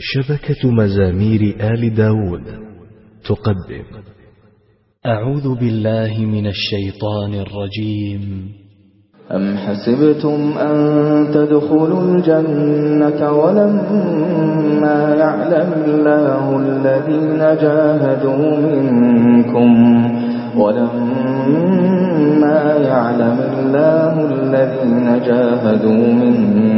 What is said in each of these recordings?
شبكة مزامير آل داود. تقدم. أعوذ بالله من الشيطان الرجيم. أم حسبتم أن تدخلوا الجنة ولما يعلم الله الذين جاهدوا منكم ولما يعلم الله الذين جاهدوا منكم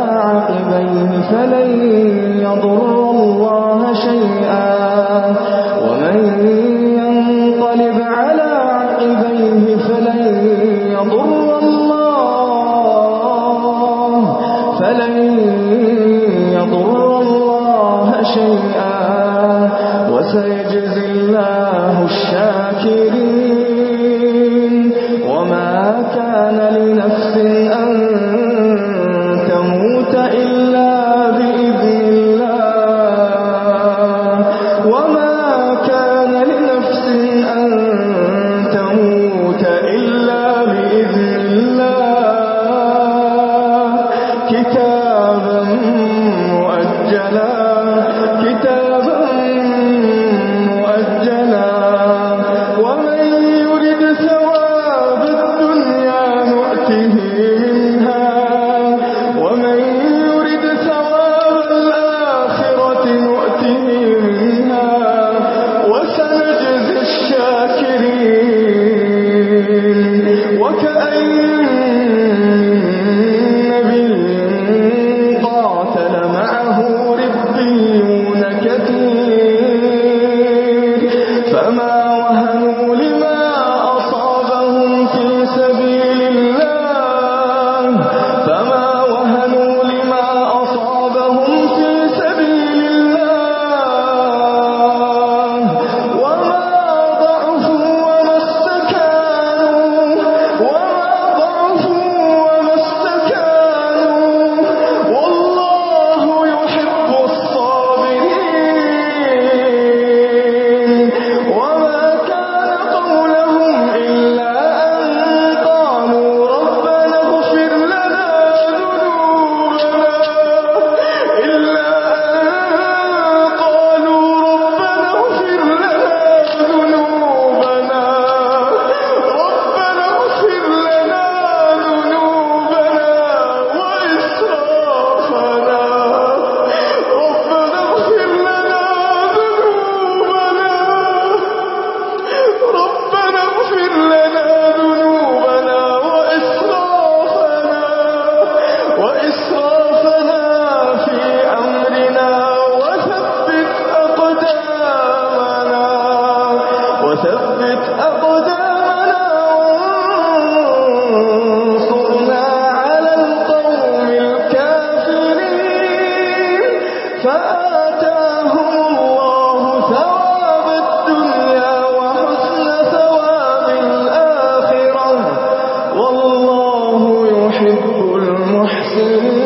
فلن يضر الله شيئا ومن ينقلب على عقبيه فلن يضر الله فلن يضر الله شيئا وسيجزي الله الشاكرين وما كان لنفس أن تموت إلا يحب المحسنين.